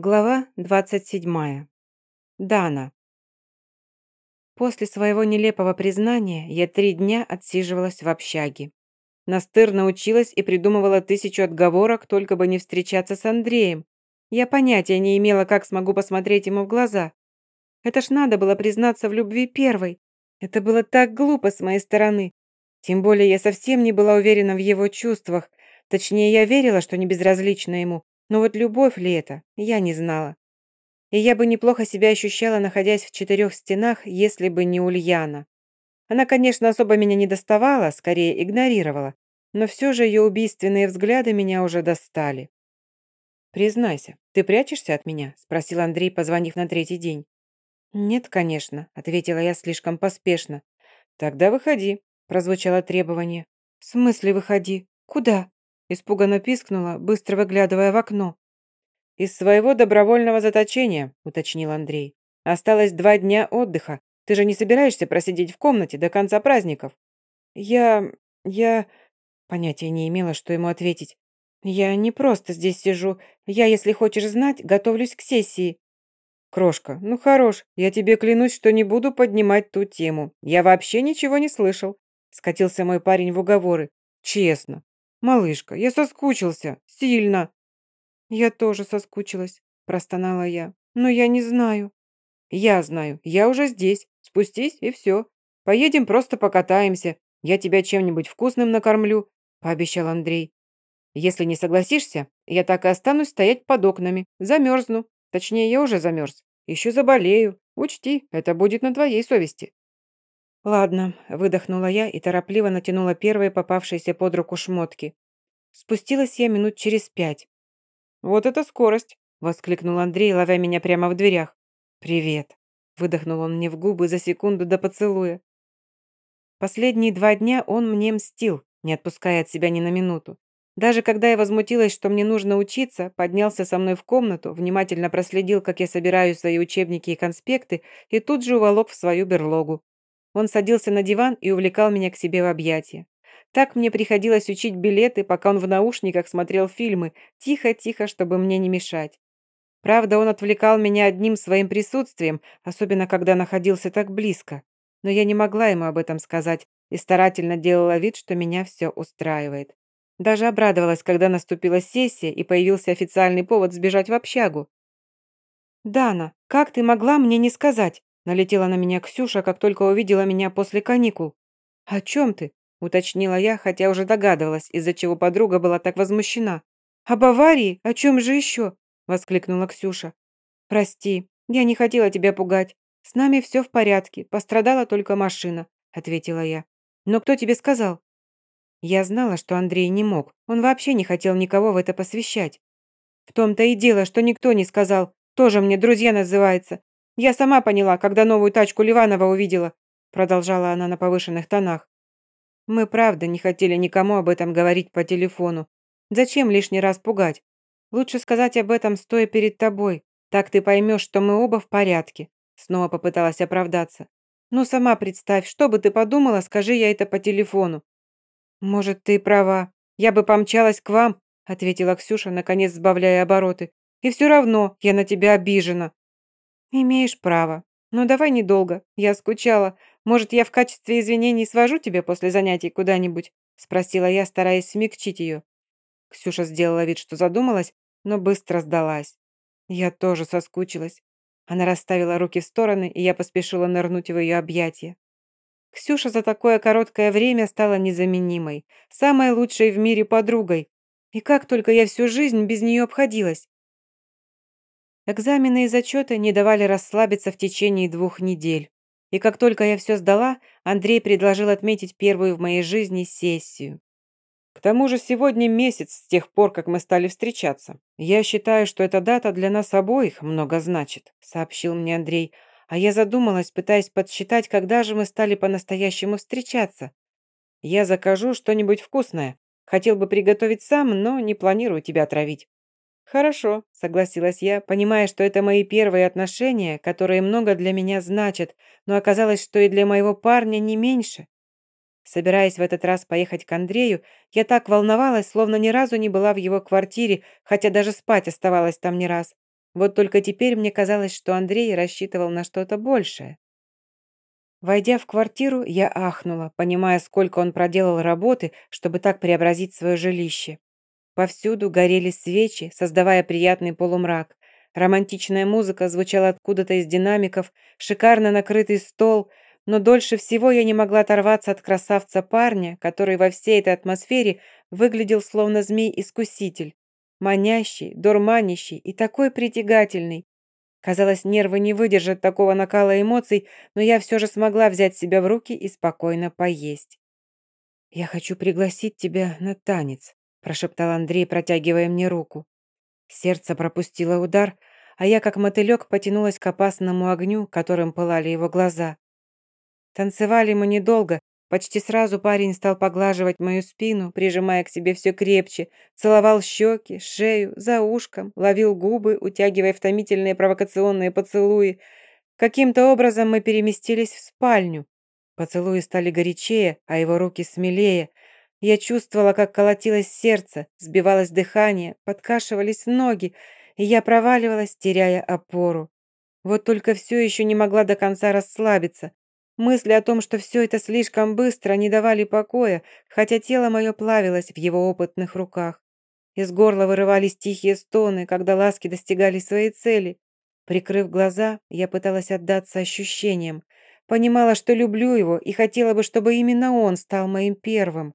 Глава 27. Дана. После своего нелепого признания я три дня отсиживалась в общаге. Настырно училась и придумывала тысячу отговорок, только бы не встречаться с Андреем. Я понятия не имела, как смогу посмотреть ему в глаза. Это ж надо было признаться в любви первой. Это было так глупо с моей стороны. Тем более я совсем не была уверена в его чувствах. Точнее, я верила, что не безразлична ему, но вот любовь ли это, я не знала. И я бы неплохо себя ощущала, находясь в четырех стенах, если бы не Ульяна. Она, конечно, особо меня не доставала, скорее игнорировала, но все же ее убийственные взгляды меня уже достали. «Признайся, ты прячешься от меня?» – спросил Андрей, позвонив на третий день. «Нет, конечно», – ответила я слишком поспешно. «Тогда выходи», – прозвучало требование. «В смысле выходи? Куда?» Испуганно пискнула, быстро выглядывая в окно. «Из своего добровольного заточения», — уточнил Андрей. «Осталось два дня отдыха. Ты же не собираешься просидеть в комнате до конца праздников?» «Я... я...» Понятия не имела, что ему ответить. «Я не просто здесь сижу. Я, если хочешь знать, готовлюсь к сессии». «Крошка, ну хорош. Я тебе клянусь, что не буду поднимать ту тему. Я вообще ничего не слышал», — скатился мой парень в уговоры. «Честно. «Малышка, я соскучился. Сильно». «Я тоже соскучилась», – простонала я. «Но я не знаю». «Я знаю. Я уже здесь. Спустись, и все. Поедем, просто покатаемся. Я тебя чем-нибудь вкусным накормлю», – пообещал Андрей. «Если не согласишься, я так и останусь стоять под окнами. Замерзну. Точнее, я уже замерз. Еще заболею. Учти, это будет на твоей совести». «Ладно», – выдохнула я и торопливо натянула первые попавшиеся под руку шмотки. Спустилась я минут через пять. «Вот это скорость!» – воскликнул Андрей, ловя меня прямо в дверях. «Привет!» – выдохнул он мне в губы за секунду до поцелуя. Последние два дня он мне мстил, не отпуская от себя ни на минуту. Даже когда я возмутилась, что мне нужно учиться, поднялся со мной в комнату, внимательно проследил, как я собираю свои учебники и конспекты, и тут же уволок в свою берлогу. Он садился на диван и увлекал меня к себе в объятия. Так мне приходилось учить билеты, пока он в наушниках смотрел фильмы, тихо-тихо, чтобы мне не мешать. Правда, он отвлекал меня одним своим присутствием, особенно когда находился так близко. Но я не могла ему об этом сказать и старательно делала вид, что меня все устраивает. Даже обрадовалась, когда наступила сессия и появился официальный повод сбежать в общагу. «Дана, как ты могла мне не сказать? Налетела на меня Ксюша, как только увидела меня после каникул. «О чем ты?» – уточнила я, хотя уже догадывалась, из-за чего подруга была так возмущена. «Об аварии? О чем же еще?» – воскликнула Ксюша. «Прости, я не хотела тебя пугать. С нами все в порядке, пострадала только машина», – ответила я. «Но кто тебе сказал?» Я знала, что Андрей не мог. Он вообще не хотел никого в это посвящать. В том-то и дело, что никто не сказал. Тоже мне друзья называется. Я сама поняла, когда новую тачку Ливанова увидела», продолжала она на повышенных тонах. «Мы правда не хотели никому об этом говорить по телефону. Зачем лишний раз пугать? Лучше сказать об этом, стоя перед тобой. Так ты поймешь, что мы оба в порядке», снова попыталась оправдаться. «Ну, сама представь, что бы ты подумала, скажи я это по телефону». «Может, ты права. Я бы помчалась к вам», ответила Ксюша, наконец сбавляя обороты. «И все равно я на тебя обижена». «Имеешь право. Но давай недолго. Я скучала. Может, я в качестве извинений свожу тебя после занятий куда-нибудь?» Спросила я, стараясь смягчить ее. Ксюша сделала вид, что задумалась, но быстро сдалась. Я тоже соскучилась. Она расставила руки в стороны, и я поспешила нырнуть в ее объятия. Ксюша за такое короткое время стала незаменимой, самой лучшей в мире подругой. И как только я всю жизнь без нее обходилась. Экзамены и зачеты не давали расслабиться в течение двух недель. И как только я все сдала, Андрей предложил отметить первую в моей жизни сессию. К тому же сегодня месяц с тех пор, как мы стали встречаться. Я считаю, что эта дата для нас обоих много значит, сообщил мне Андрей, а я задумалась, пытаясь подсчитать, когда же мы стали по-настоящему встречаться. Я закажу что-нибудь вкусное. Хотел бы приготовить сам, но не планирую тебя отравить. «Хорошо», — согласилась я, понимая, что это мои первые отношения, которые много для меня значат, но оказалось, что и для моего парня не меньше. Собираясь в этот раз поехать к Андрею, я так волновалась, словно ни разу не была в его квартире, хотя даже спать оставалась там не раз. Вот только теперь мне казалось, что Андрей рассчитывал на что-то большее. Войдя в квартиру, я ахнула, понимая, сколько он проделал работы, чтобы так преобразить свое жилище. Повсюду горели свечи, создавая приятный полумрак. Романтичная музыка звучала откуда-то из динамиков, шикарно накрытый стол, но дольше всего я не могла оторваться от красавца парня, который во всей этой атмосфере выглядел словно змей-искуситель. Манящий, дурманящий и такой притягательный. Казалось, нервы не выдержат такого накала эмоций, но я все же смогла взять себя в руки и спокойно поесть. «Я хочу пригласить тебя на танец», прошептал Андрей, протягивая мне руку. Сердце пропустило удар, а я, как мотылек, потянулась к опасному огню, которым пылали его глаза. Танцевали мы недолго, почти сразу парень стал поглаживать мою спину, прижимая к себе все крепче, целовал щеки, шею, за ушком, ловил губы, утягивая в томительные провокационные поцелуи. Каким-то образом мы переместились в спальню. Поцелуи стали горячее, а его руки смелее — я чувствовала, как колотилось сердце, сбивалось дыхание, подкашивались ноги, и я проваливалась, теряя опору. Вот только все еще не могла до конца расслабиться. Мысли о том, что все это слишком быстро, не давали покоя, хотя тело мое плавилось в его опытных руках. Из горла вырывались тихие стоны, когда ласки достигали своей цели. Прикрыв глаза, я пыталась отдаться ощущениям. Понимала, что люблю его и хотела бы, чтобы именно он стал моим первым.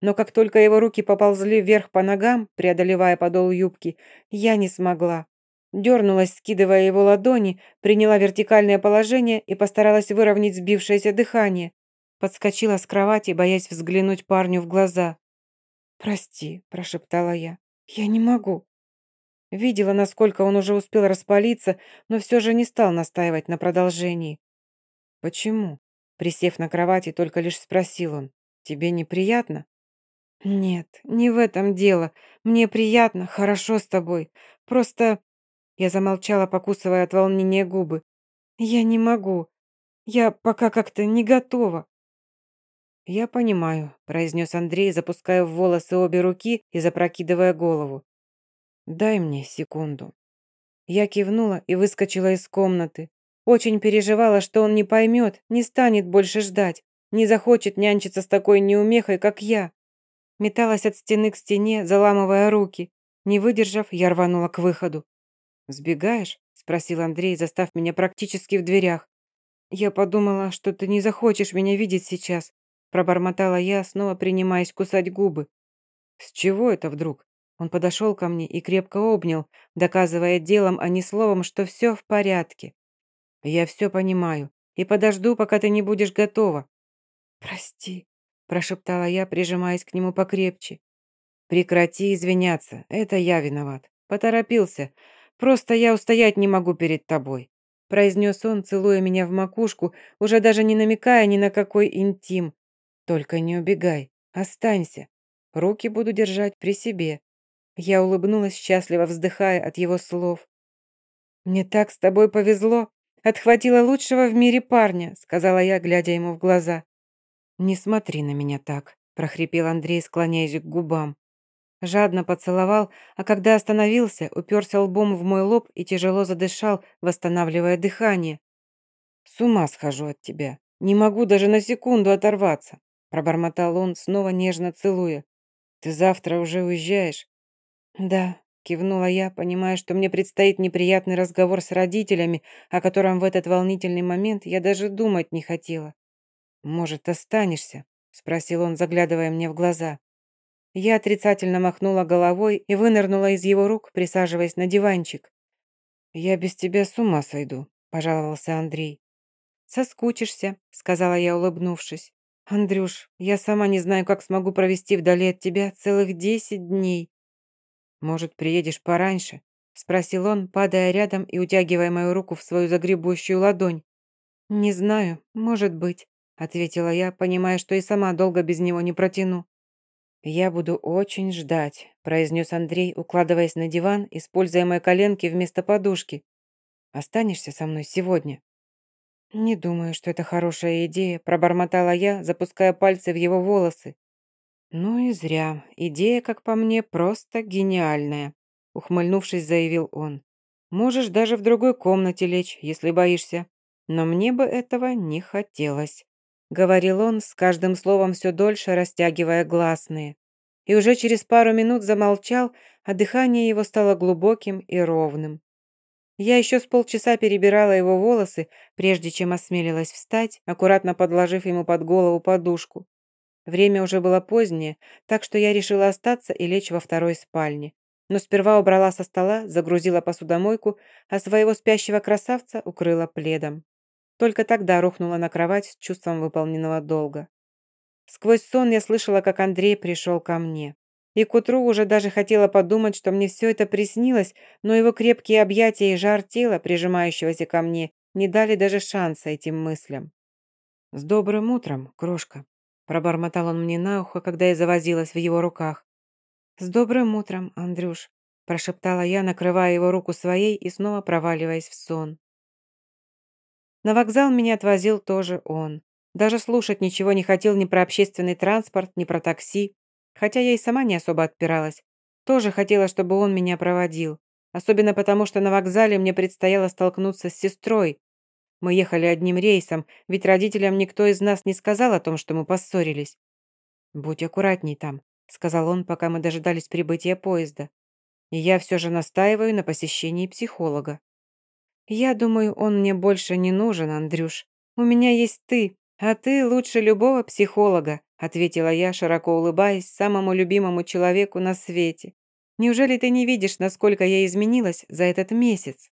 Но как только его руки поползли вверх по ногам, преодолевая подол юбки, я не смогла. Дернулась, скидывая его ладони, приняла вертикальное положение и постаралась выровнять сбившееся дыхание. Подскочила с кровати, боясь взглянуть парню в глаза. «Прости», – прошептала я, – «я не могу». Видела, насколько он уже успел распалиться, но все же не стал настаивать на продолжении. «Почему?» – присев на кровати, только лишь спросил он. «Тебе неприятно?» «Нет, не в этом дело. Мне приятно, хорошо с тобой. Просто...» Я замолчала, покусывая от волнения губы. «Я не могу. Я пока как-то не готова». «Я понимаю», — произнес Андрей, запуская в волосы обе руки и запрокидывая голову. «Дай мне секунду». Я кивнула и выскочила из комнаты. Очень переживала, что он не поймет, не станет больше ждать, не захочет нянчиться с такой неумехой, как я. Металась от стены к стене, заламывая руки. Не выдержав, я рванула к выходу. «Сбегаешь?» – спросил Андрей, застав меня практически в дверях. «Я подумала, что ты не захочешь меня видеть сейчас», – пробормотала я, снова принимаясь кусать губы. «С чего это вдруг?» Он подошел ко мне и крепко обнял, доказывая делом, а не словом, что все в порядке. «Я все понимаю и подожду, пока ты не будешь готова». «Прости», прошептала я, прижимаясь к нему покрепче. «Прекрати извиняться, это я виноват. Поторопился. Просто я устоять не могу перед тобой», произнес он, целуя меня в макушку, уже даже не намекая ни на какой интим. «Только не убегай, останься. Руки буду держать при себе». Я улыбнулась, счастливо вздыхая от его слов. «Мне так с тобой повезло. Отхватила лучшего в мире парня», сказала я, глядя ему в глаза. «Не смотри на меня так», – прохрипел Андрей, склоняясь к губам. Жадно поцеловал, а когда остановился, уперся лбом в мой лоб и тяжело задышал, восстанавливая дыхание. «С ума схожу от тебя. Не могу даже на секунду оторваться», – пробормотал он, снова нежно целуя. «Ты завтра уже уезжаешь?» «Да», – кивнула я, понимая, что мне предстоит неприятный разговор с родителями, о котором в этот волнительный момент я даже думать не хотела. «Может, останешься?» – спросил он, заглядывая мне в глаза. Я отрицательно махнула головой и вынырнула из его рук, присаживаясь на диванчик. «Я без тебя с ума сойду», – пожаловался Андрей. «Соскучишься», – сказала я, улыбнувшись. «Андрюш, я сама не знаю, как смогу провести вдали от тебя целых десять дней». «Может, приедешь пораньше?» – спросил он, падая рядом и утягивая мою руку в свою загребущую ладонь. «Не знаю, может быть ответила я, понимая, что и сама долго без него не протяну. «Я буду очень ждать», – произнес Андрей, укладываясь на диван, используя мои коленки вместо подушки. «Останешься со мной сегодня?» «Не думаю, что это хорошая идея», – пробормотала я, запуская пальцы в его волосы. «Ну и зря. Идея, как по мне, просто гениальная», – ухмыльнувшись, заявил он. Можешь даже в другой комнате лечь, если боишься. Но мне бы этого не хотелось», — говорил он, с каждым словом все дольше растягивая гласные. И уже через пару минут замолчал, а дыхание его стало глубоким и ровным. Я еще с полчаса перебирала его волосы, прежде чем осмелилась встать, аккуратно подложив ему под голову подушку. Время уже было позднее, так что я решила остаться и лечь во второй спальне. Но сперва убрала со стола, загрузила посудомойку, а своего спящего красавца укрыла пледом. Только тогда рухнула на кровать с чувством выполненного долга. Сквозь сон я слышала, как Андрей пришел ко мне. И к утру уже даже хотела подумать, что мне все это приснилось, но его крепкие объятия и жар тела, прижимающегося ко мне, не дали даже шанса этим мыслям. «С добрым утром, крошка», – пробормотал он мне на ухо, когда я завозилась в его руках. «С добрым утром, Андрюш», – прошептала я, накрывая его руку своей и снова проваливаясь в сон. На вокзал меня отвозил тоже он. Даже слушать ничего не хотел ни про общественный транспорт, ни про такси. Хотя я и сама не особо отпиралась. Тоже хотела, чтобы он меня проводил. Особенно потому, что на вокзале мне предстояло столкнуться с сестрой. Мы ехали одним рейсом, ведь родителям никто из нас не сказал о том, что мы поссорились. «Будь аккуратней там», — сказал он, пока мы дожидались прибытия поезда. «И я все же настаиваю на посещении психолога». «Я думаю, он мне больше не нужен, Андрюш. У меня есть ты, а ты лучше любого психолога», ответила я, широко улыбаясь самому любимому человеку на свете. «Неужели ты не видишь, насколько я изменилась за этот месяц?»